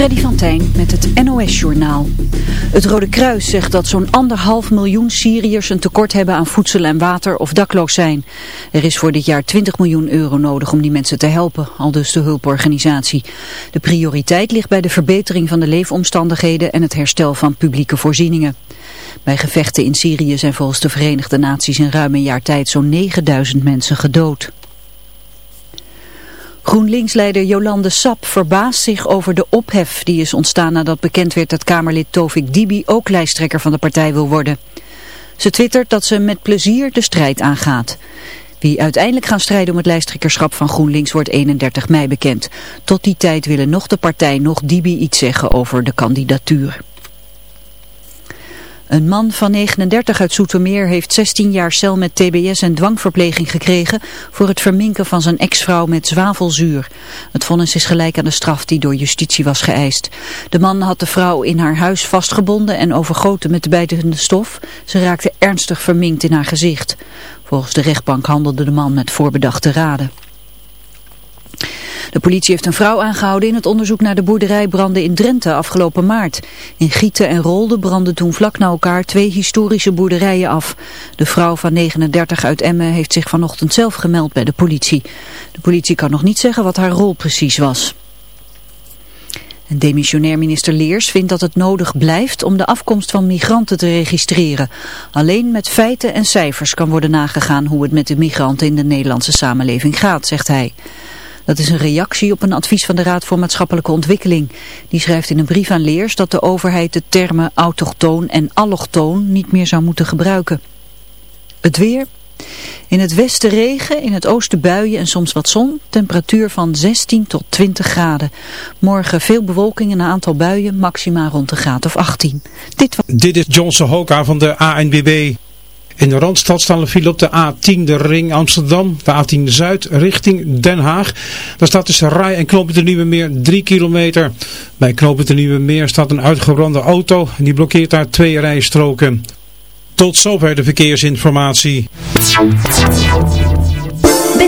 Freddy van Tijn met het NOS-journaal. Het Rode Kruis zegt dat zo'n anderhalf miljoen Syriërs een tekort hebben aan voedsel en water of dakloos zijn. Er is voor dit jaar 20 miljoen euro nodig om die mensen te helpen, al dus de hulporganisatie. De prioriteit ligt bij de verbetering van de leefomstandigheden en het herstel van publieke voorzieningen. Bij gevechten in Syrië zijn volgens de Verenigde Naties in ruim een jaar tijd zo'n 9000 mensen gedood. GroenLinks-leider Jolande Sap verbaast zich over de ophef die is ontstaan nadat bekend werd dat Kamerlid Tovik Dibi ook lijsttrekker van de partij wil worden. Ze twittert dat ze met plezier de strijd aangaat. Wie uiteindelijk gaan strijden om het lijsttrekkerschap van GroenLinks wordt 31 mei bekend. Tot die tijd willen nog de partij nog Dibi iets zeggen over de kandidatuur. Een man van 39 uit Soetermeer heeft 16 jaar cel met tbs en dwangverpleging gekregen voor het verminken van zijn ex-vrouw met zwavelzuur. Het vonnis is gelijk aan de straf die door justitie was geëist. De man had de vrouw in haar huis vastgebonden en overgoten met de bijtende stof. Ze raakte ernstig verminkt in haar gezicht. Volgens de rechtbank handelde de man met voorbedachte raden. De politie heeft een vrouw aangehouden in het onderzoek naar de boerderijbranden in Drenthe afgelopen maart. In Gieten en Rolde brandden toen vlak na elkaar twee historische boerderijen af. De vrouw van 39 uit Emmen heeft zich vanochtend zelf gemeld bij de politie. De politie kan nog niet zeggen wat haar rol precies was. Demissionair minister Leers vindt dat het nodig blijft om de afkomst van migranten te registreren. Alleen met feiten en cijfers kan worden nagegaan hoe het met de migranten in de Nederlandse samenleving gaat, zegt hij. Dat is een reactie op een advies van de Raad voor Maatschappelijke Ontwikkeling. Die schrijft in een brief aan Leers dat de overheid de termen autochtoon en allochtoon niet meer zou moeten gebruiken. Het weer. In het westen regen, in het oosten buien en soms wat zon. Temperatuur van 16 tot 20 graden. Morgen veel bewolking en een aantal buien, maxima rond de graad of 18. Dit, Dit is Johnson Hoka van de ANBB. In de Randstad staan er file op de A10, de ring Amsterdam, de A10 Zuid richting Den Haag. Daar staat tussen Rij en Knoopend de Nieuwe Meer 3 kilometer. Bij Knoopend de Nieuwe Meer staat een uitgebrande auto en die blokkeert daar twee rijstroken. Tot zover de verkeersinformatie.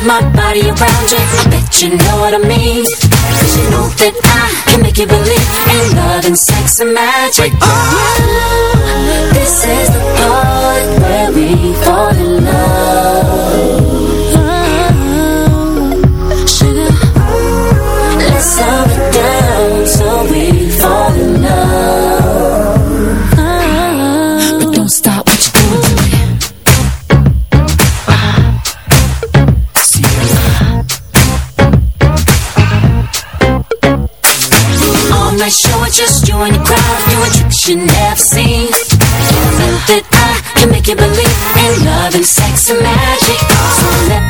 Drive my body around you. I bet you know what I mean. Cause you know that I can make you believe in love and sex and magic. Oh, this is the part where we fall in love. You never seen. Think that I can make you believe in love and sex and magic.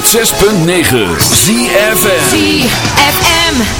106.9 ZFM ZFM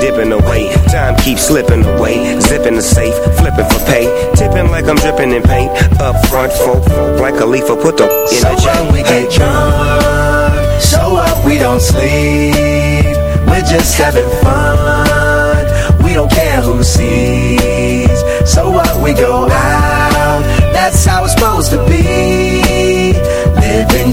dipping away. Time keeps slipping away. Zipping the safe, flipping for pay. Tipping like I'm dripping in paint. Up front, folk, like a leaf, put the in So a what we get drunk, so up, we don't sleep. We're just having fun, we don't care who sees. So what we go out, that's how it's supposed to be. Living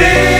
be.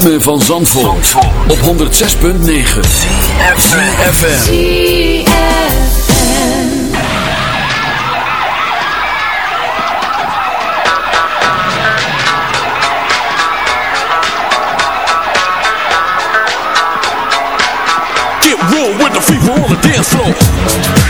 ritme van Zandvoort, op 106.9 CFFM Get real with the people on the dance floor.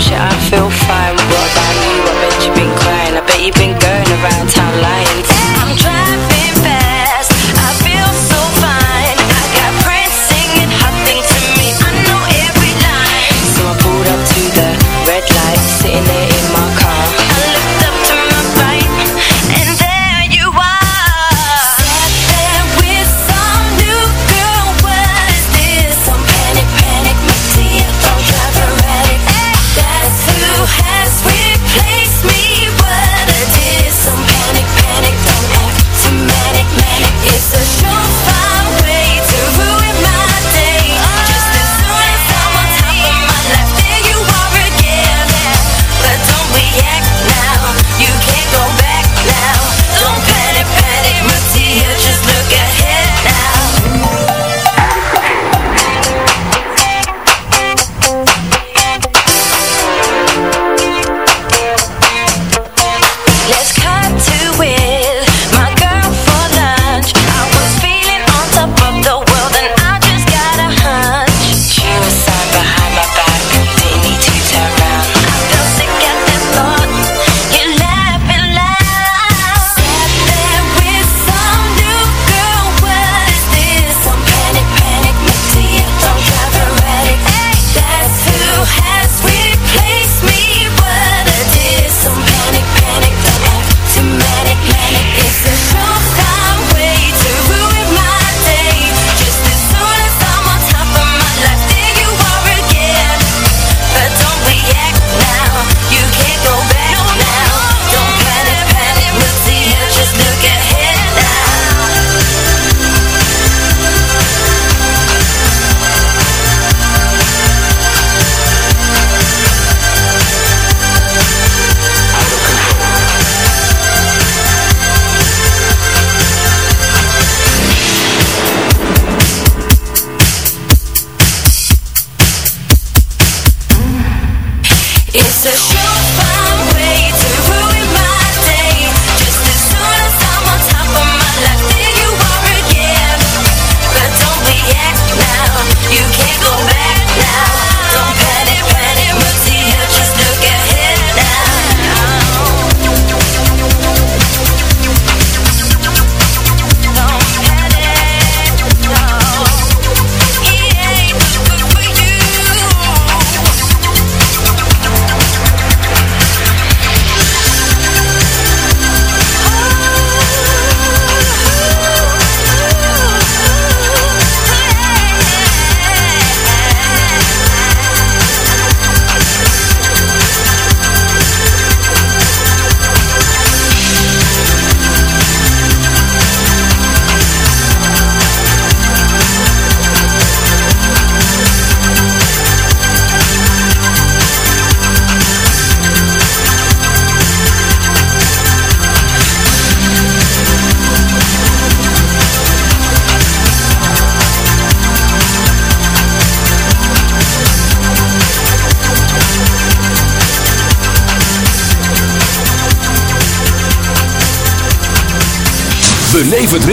shit, I feel fine. What about you? I bet you've been crying. I bet you've been going around town lying.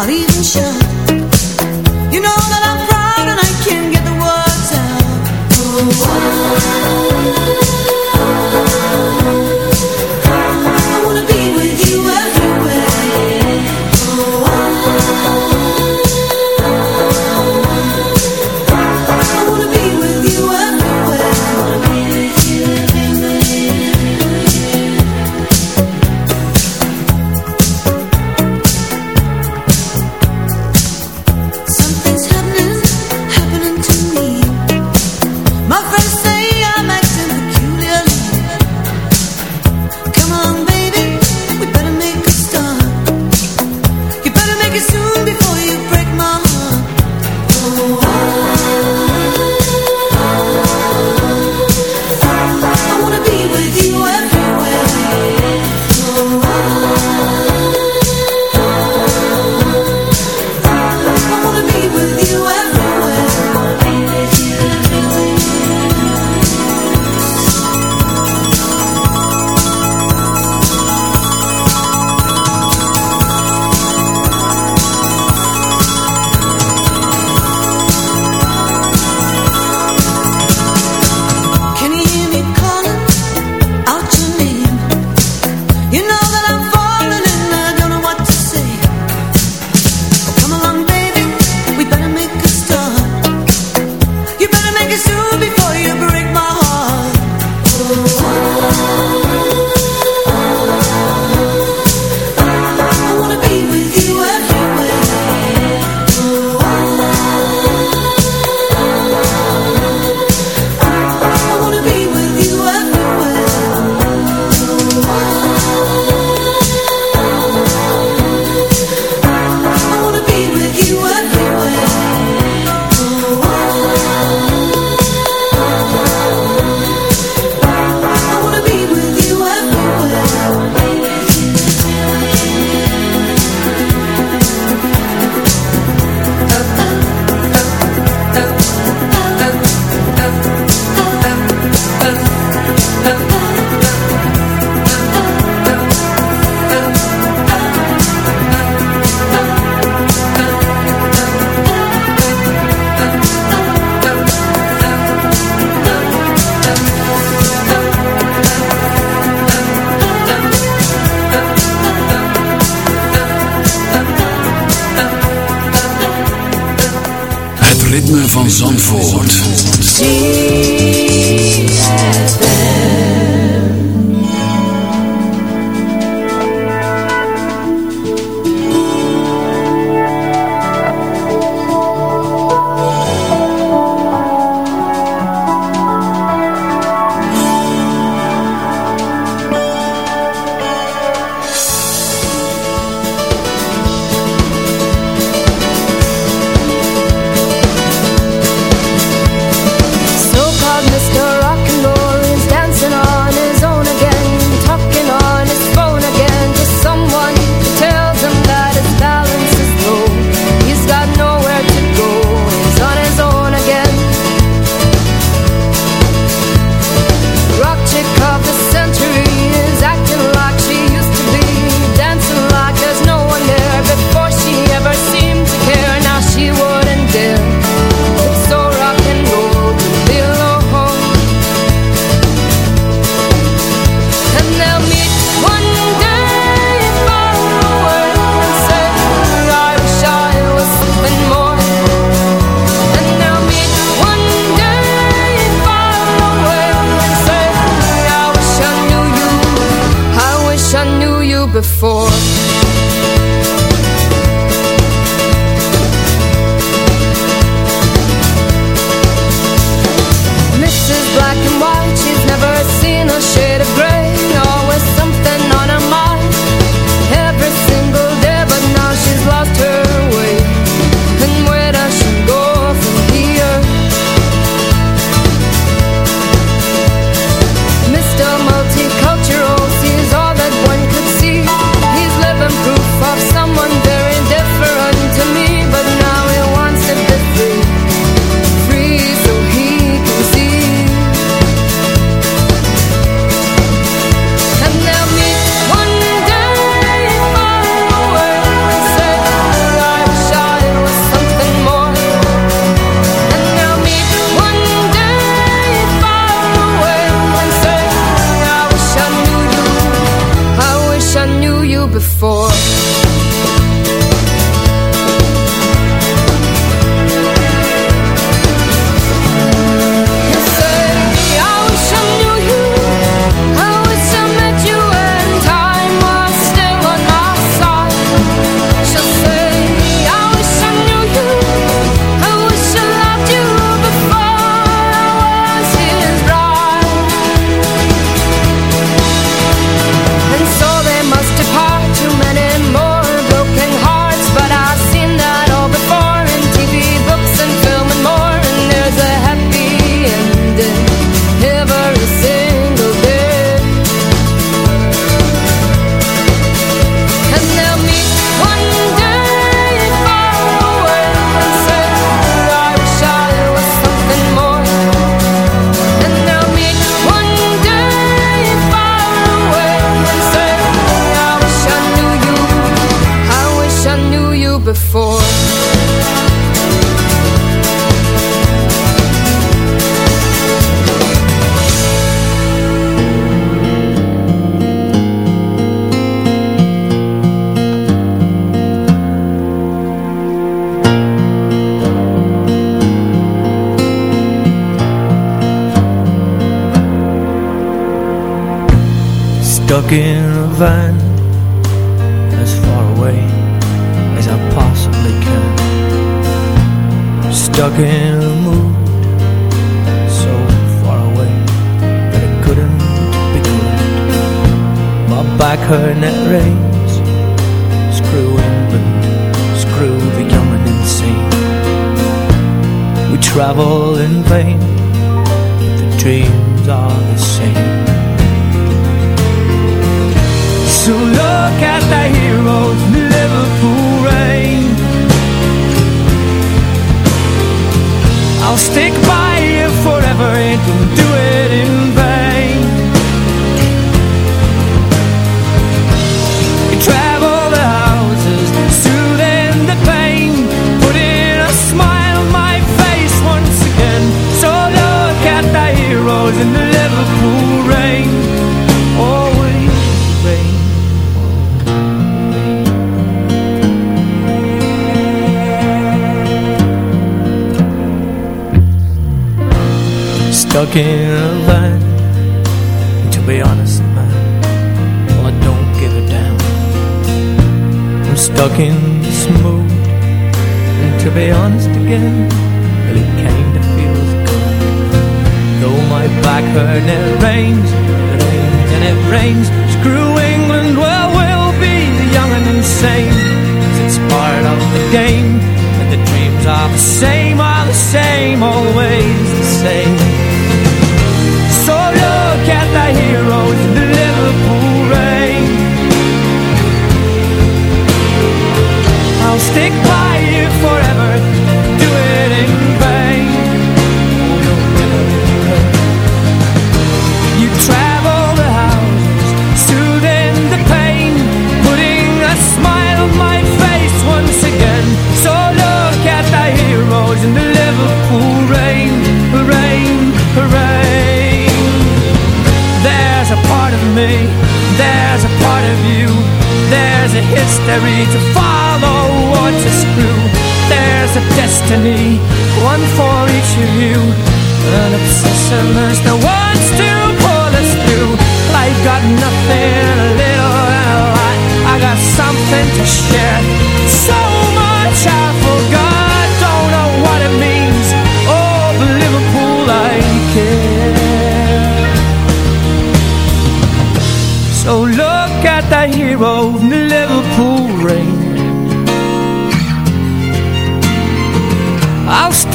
I'll even show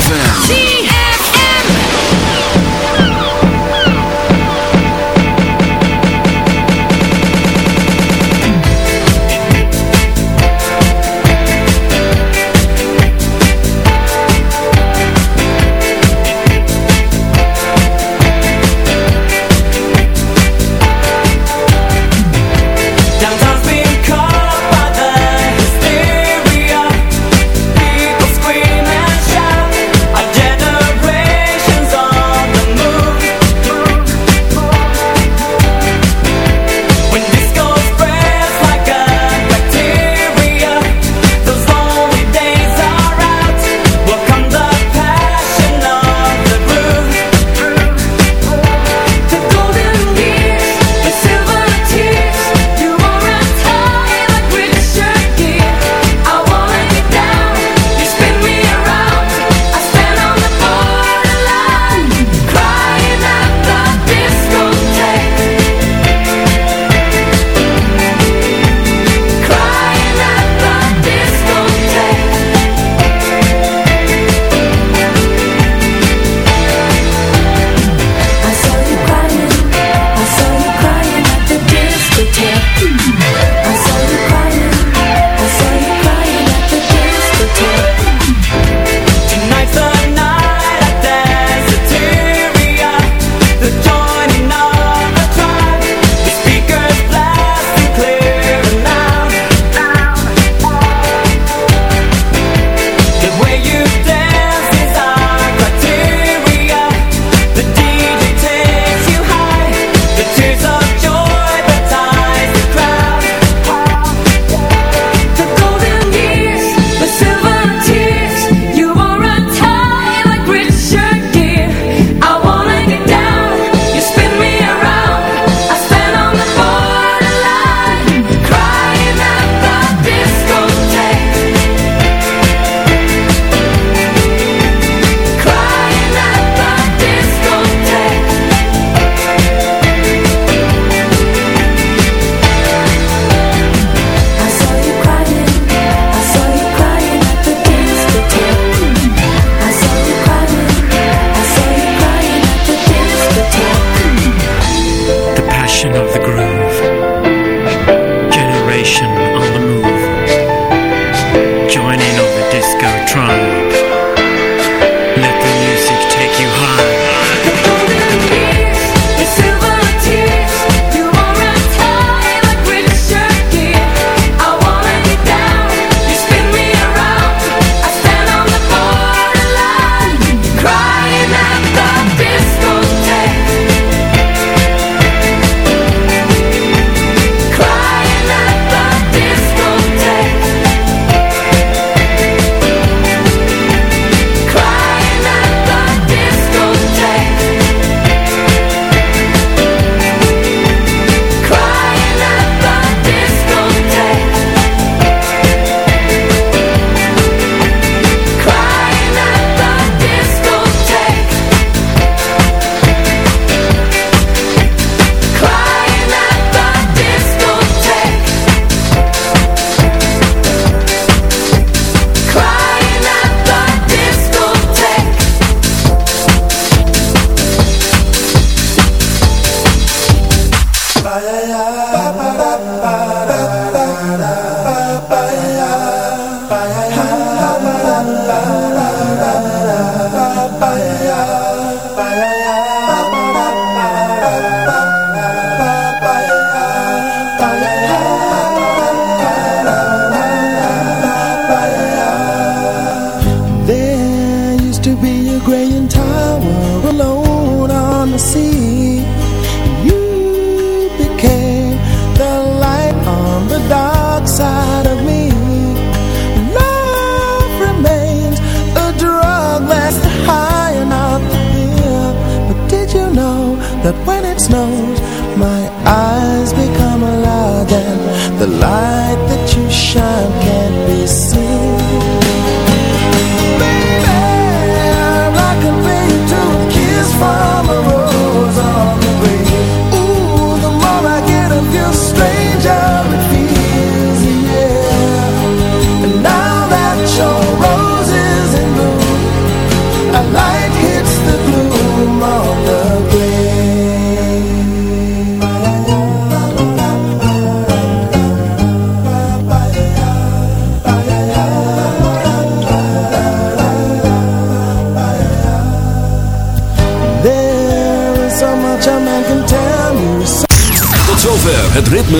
ZFM.